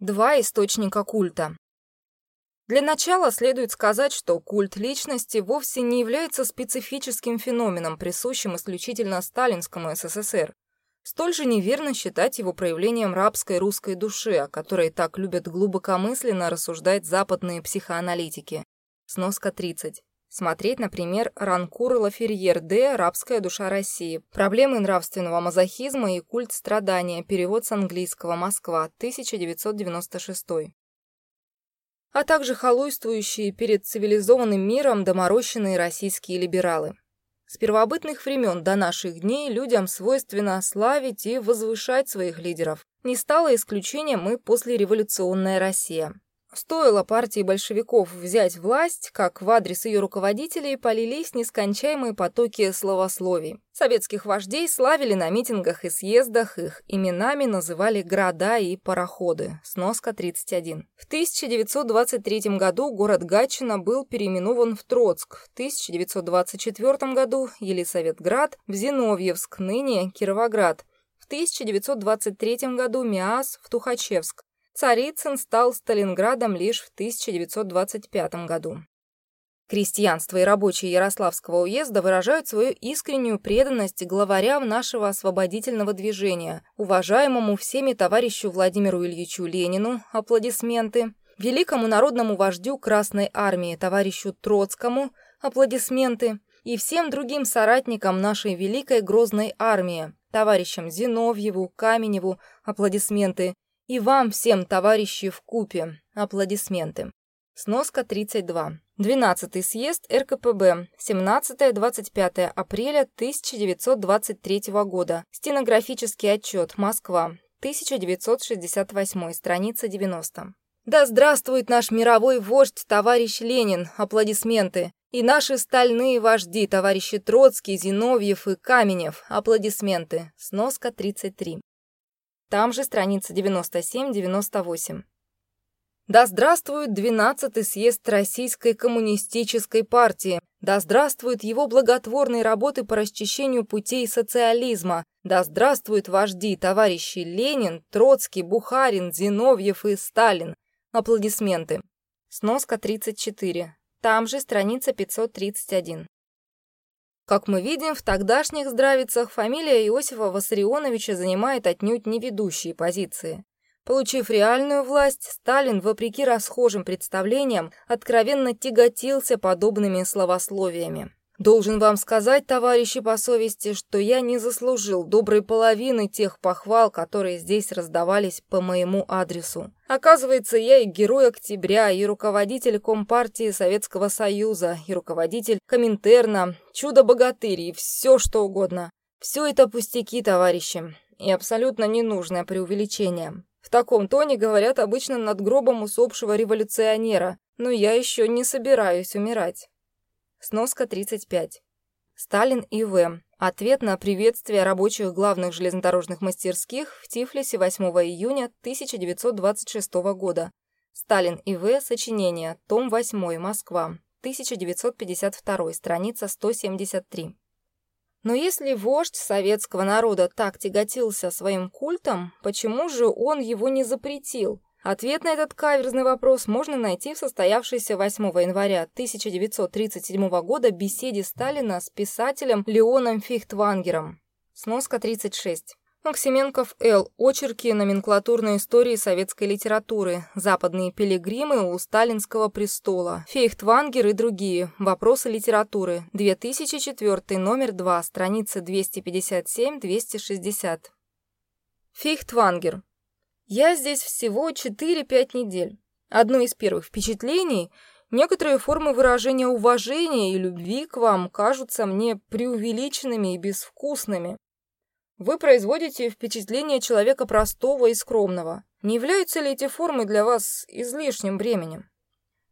Два источника культа. Для начала следует сказать, что культ личности вовсе не является специфическим феноменом, присущим исключительно сталинскому СССР. Столь же неверно считать его проявлением рабской русской души, о которой так любят глубокомысленно рассуждать западные психоаналитики. Сноска 30. Смотреть, например, Ранкур Лаферьер Д. «Рабская душа России. Проблемы нравственного мазохизма и культ страдания». Перевод с английского. Москва. 1996. А также халуйствующие перед цивилизованным миром доморощенные российские либералы. С первобытных времен до наших дней людям свойственно славить и возвышать своих лидеров. Не стало исключением и послереволюционная Россия. Стоило партии большевиков взять власть, как в адрес ее руководителей полились нескончаемые потоки словословий. Советских вождей славили на митингах и съездах, их именами называли города и пароходы. Сноска 31. В 1923 году город Гатчина был переименован в Троцк, в 1924 году Елисаветград в Зиновьевск, ныне Кировоград, в 1923 году Миас в Тухачевск, Царицын стал Сталинградом лишь в 1925 году. Крестьянство и рабочие Ярославского уезда выражают свою искреннюю преданность главарям нашего освободительного движения, уважаемому всеми товарищу Владимиру Ильичу Ленину, аплодисменты, великому народному вождю Красной Армии, товарищу Троцкому, аплодисменты, и всем другим соратникам нашей великой Грозной Армии, товарищам Зиновьеву, Каменеву, аплодисменты, и вам всем, товарищи, в купе. Аплодисменты. Сноска 32. 12 съезд РКПБ. 17-25 апреля 1923 года. Стенографический отчет. Москва. 1968. Страница 90. Да здравствует наш мировой вождь, товарищ Ленин. Аплодисменты. И наши стальные вожди, товарищи Троцкий, Зиновьев и Каменев. Аплодисменты. Сноска 33. Там же страница 97-98. Да здравствует 12-й съезд Российской коммунистической партии. Да здравствуют его благотворные работы по расчищению путей социализма. Да здравствуют вожди, товарищи Ленин, Троцкий, Бухарин, Зиновьев и Сталин. Аплодисменты. Сноска 34. Там же страница 531. Как мы видим, в тогдашних здравицах фамилия Иосифа Виссарионовича занимает отнюдь не ведущие позиции. Получив реальную власть, Сталин, вопреки расхожим представлениям, откровенно тяготился подобными словословиями. Должен вам сказать, товарищи по совести, что я не заслужил доброй половины тех похвал, которые здесь раздавались по моему адресу. Оказывается, я и герой октября, и руководитель Компартии Советского Союза, и руководитель Коминтерна, чудо-богатырь и все что угодно. Все это пустяки, товарищи, и абсолютно ненужное преувеличение. В таком тоне говорят обычно над гробом усопшего революционера, но я еще не собираюсь умирать. Сноска 35. Сталин и В. Ответ на приветствие рабочих главных железнодорожных мастерских в Тифлисе 8 июня 1926 года. Сталин и В. Сочинение. Том 8. Москва. 1952. Страница 173. Но если вождь советского народа так тяготился своим культом, почему же он его не запретил? Ответ на этот каверзный вопрос можно найти в состоявшейся 8 января 1937 года беседе Сталина с писателем Леоном Фихтвангером. Сноска 36. Максименков Л. Очерки номенклатурной истории советской литературы. Западные пилигримы у сталинского престола. Фейхтвангер и другие. Вопросы литературы. 2004, номер 2, страница 257-260. Фейхтвангер. Я здесь всего 4-5 недель. Одно из первых впечатлений — некоторые формы выражения уважения и любви к вам кажутся мне преувеличенными и безвкусными. Вы производите впечатление человека простого и скромного. Не являются ли эти формы для вас излишним бременем?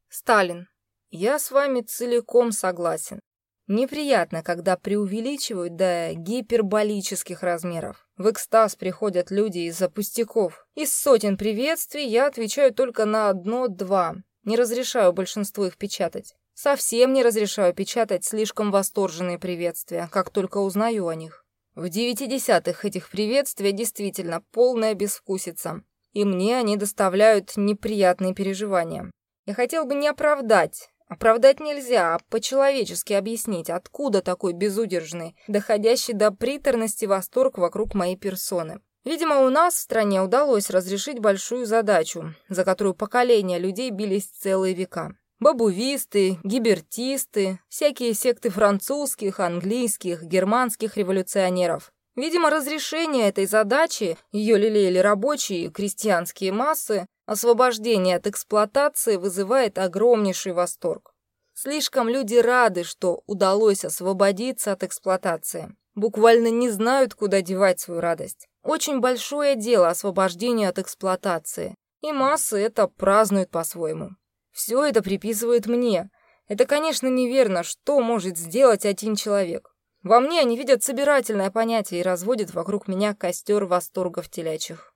Сталин. Я с вами целиком согласен. Неприятно, когда преувеличивают до гиперболических размеров. В экстаз приходят люди из-за пустяков. Из сотен приветствий я отвечаю только на одно-два. Не разрешаю большинству их печатать. Совсем не разрешаю печатать слишком восторженные приветствия, как только узнаю о них. В девятидесятых этих приветствия действительно полная безвкусица. и мне они доставляют неприятные переживания. Я хотел бы не оправдать, Оправдать нельзя, а по-человечески объяснить, откуда такой безудержный, доходящий до приторности восторг вокруг моей персоны. Видимо, у нас в стране удалось разрешить большую задачу, за которую поколения людей бились целые века. Бабувисты, гибертисты, всякие секты французских, английских, германских революционеров. Видимо, разрешение этой задачи, ее лелеяли рабочие крестьянские массы, освобождение от эксплуатации вызывает огромнейший восторг. Слишком люди рады, что удалось освободиться от эксплуатации. Буквально не знают, куда девать свою радость. Очень большое дело освобождение от эксплуатации. И массы это празднуют по-своему. Все это приписывают мне. Это, конечно, неверно, что может сделать один человек. Во мне они видят собирательное понятие и разводят вокруг меня костер восторгов телячьих.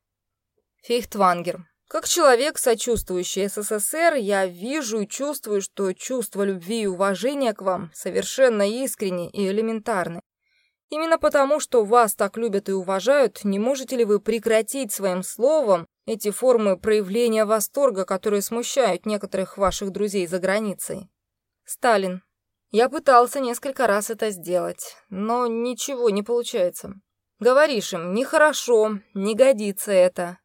Фейхтвангер. Как человек, сочувствующий СССР, я вижу и чувствую, что чувство любви и уважения к вам совершенно искренне и элементарны. Именно потому, что вас так любят и уважают, не можете ли вы прекратить своим словом эти формы проявления восторга, которые смущают некоторых ваших друзей за границей? Сталин. Я пытался несколько раз это сделать, но ничего не получается. Говоришь им, нехорошо, не годится это.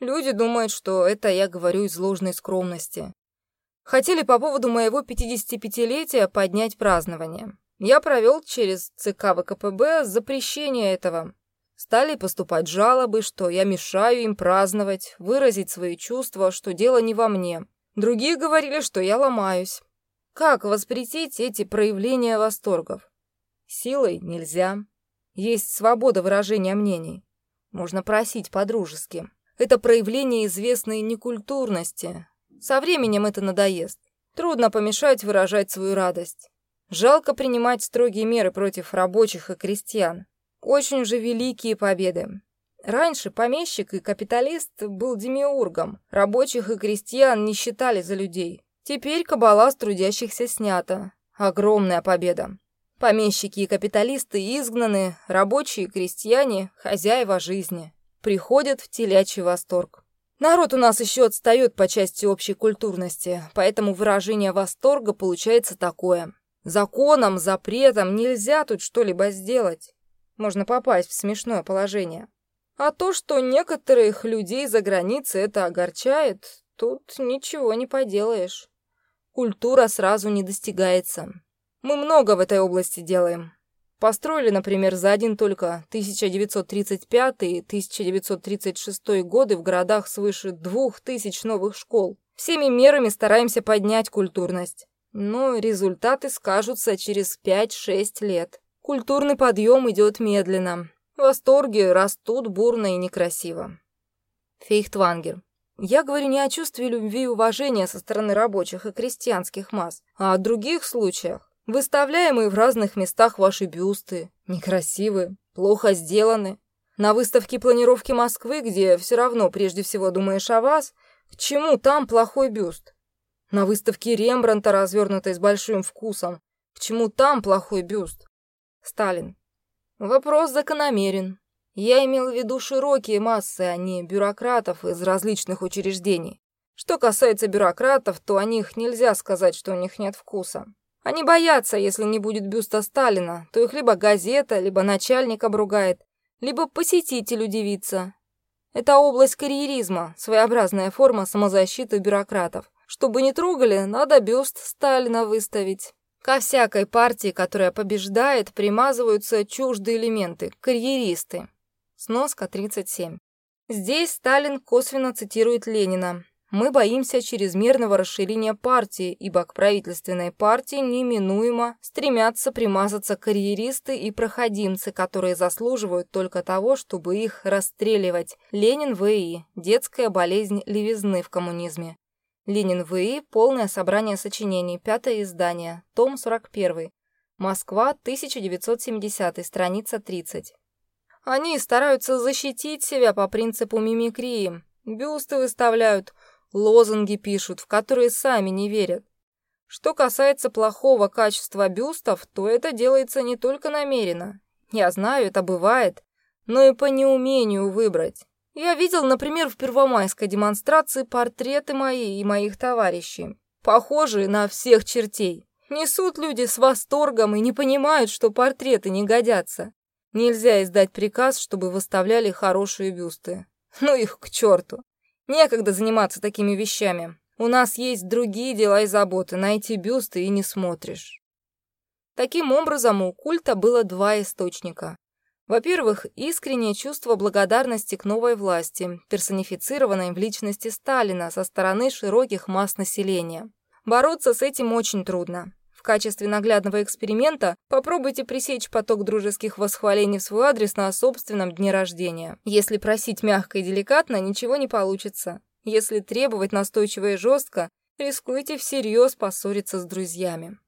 Люди думают, что это я говорю из ложной скромности. Хотели по поводу моего 55-летия поднять празднование. Я провел через ЦК ВКПБ запрещение этого. Стали поступать жалобы, что я мешаю им праздновать, выразить свои чувства, что дело не во мне. Другие говорили, что я ломаюсь. Как воспретить эти проявления восторгов? Силой нельзя. Есть свобода выражения мнений. Можно просить по-дружески. Это проявление известной некультурности. Со временем это надоест. Трудно помешать выражать свою радость. Жалко принимать строгие меры против рабочих и крестьян. Очень же великие победы. Раньше помещик и капиталист был демиургом. Рабочих и крестьян не считали за людей. Теперь кабала с трудящихся снята. Огромная победа. Помещики и капиталисты изгнаны, рабочие и крестьяне – хозяева жизни. Приходят в телячий восторг. Народ у нас еще отстает по части общей культурности, поэтому выражение восторга получается такое. Законом, запретом нельзя тут что-либо сделать. Можно попасть в смешное положение. А то, что некоторых людей за границей это огорчает, тут ничего не поделаешь культура сразу не достигается. Мы много в этой области делаем. Построили, например, за один только 1935 и 1936 годы в городах свыше двух тысяч новых школ. Всеми мерами стараемся поднять культурность. Но результаты скажутся через 5-6 лет. Культурный подъем идет медленно. Восторги растут бурно и некрасиво. Фейхтвангер. Я говорю не о чувстве любви и уважения со стороны рабочих и крестьянских масс, а о других случаях. Выставляемые в разных местах ваши бюсты, некрасивы, плохо сделаны. На выставке планировки Москвы, где все равно прежде всего думаешь о вас, к чему там плохой бюст? На выставке Рембранта, развернутой с большим вкусом, к чему там плохой бюст? Сталин. Вопрос закономерен. Я имел в виду широкие массы, а не бюрократов из различных учреждений. Что касается бюрократов, то о них нельзя сказать, что у них нет вкуса. Они боятся, если не будет бюста Сталина, то их либо газета, либо начальник обругает, либо посетитель удивится. Это область карьеризма, своеобразная форма самозащиты бюрократов. Чтобы не трогали, надо бюст Сталина выставить. Ко всякой партии, которая побеждает, примазываются чуждые элементы, карьеристы. Сноска 37. Здесь Сталин косвенно цитирует Ленина. «Мы боимся чрезмерного расширения партии, ибо к правительственной партии неминуемо стремятся примазаться карьеристы и проходимцы, которые заслуживают только того, чтобы их расстреливать. Ленин В.И. Детская болезнь левизны в коммунизме. Ленин В.И. Полное собрание сочинений. Пятое издание. Том 41. Москва, 1970, страница 30. Они стараются защитить себя по принципу мимикрии. Бюсты выставляют, лозунги пишут, в которые сами не верят. Что касается плохого качества бюстов, то это делается не только намеренно. Я знаю, это бывает, но и по неумению выбрать. Я видел, например, в первомайской демонстрации портреты мои и моих товарищей, похожие на всех чертей. Несут люди с восторгом и не понимают, что портреты не годятся. Нельзя издать приказ, чтобы выставляли хорошие бюсты. Ну их к черту. Некогда заниматься такими вещами. У нас есть другие дела и заботы, на эти бюсты и не смотришь. Таким образом, у культа было два источника. Во-первых, искреннее чувство благодарности к новой власти, персонифицированной в личности Сталина со стороны широких масс населения. Бороться с этим очень трудно. В качестве наглядного эксперимента попробуйте пресечь поток дружеских восхвалений в свой адрес на собственном дне рождения. Если просить мягко и деликатно, ничего не получится. Если требовать настойчиво и жестко, рискуете всерьез поссориться с друзьями.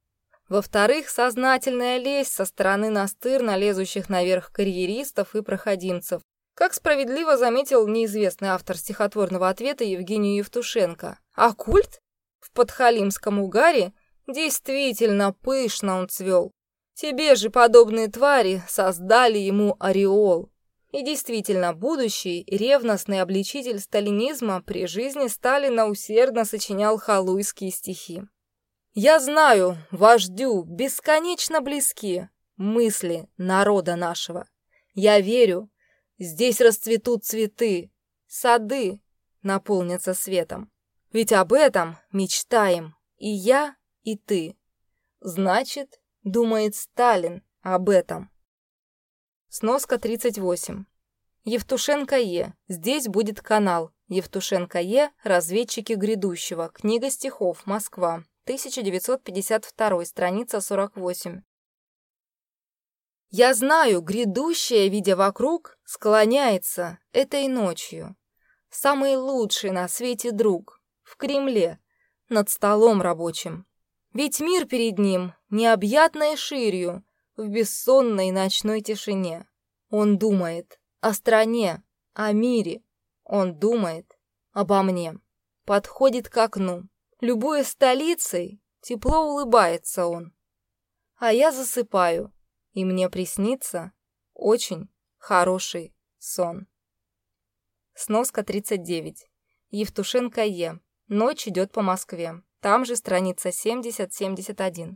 Во-вторых, сознательная лесть со стороны настырно лезущих наверх карьеристов и проходимцев. Как справедливо заметил неизвестный автор стихотворного ответа Евгению Евтушенко. А культ? В подхалимском угаре Действительно пышно он цвел. Тебе же подобные твари создали ему ореол. И действительно, будущий ревностный обличитель сталинизма при жизни Сталина усердно сочинял халуйские стихи. «Я знаю, вождю бесконечно близки мысли народа нашего. Я верю, здесь расцветут цветы, сады наполнятся светом. Ведь об этом мечтаем и я, и ты. Значит, думает Сталин об этом. Сноска 38. Евтушенко Е. Здесь будет канал. Евтушенко Е. Разведчики грядущего. Книга стихов. Москва. 1952. Страница 48. Я знаю, грядущее, видя вокруг, склоняется этой ночью. Самый лучший на свете друг. В Кремле. Над столом рабочим. Ведь мир перед ним необъятной ширью, в бессонной ночной тишине. Он думает о стране, о мире. Он думает обо мне. Подходит к окну. Любуя столицей, тепло улыбается он. А я засыпаю, и мне приснится очень хороший сон. Сноска 39. Евтушенко Е. Ночь идет по Москве. Там же страница 70-71.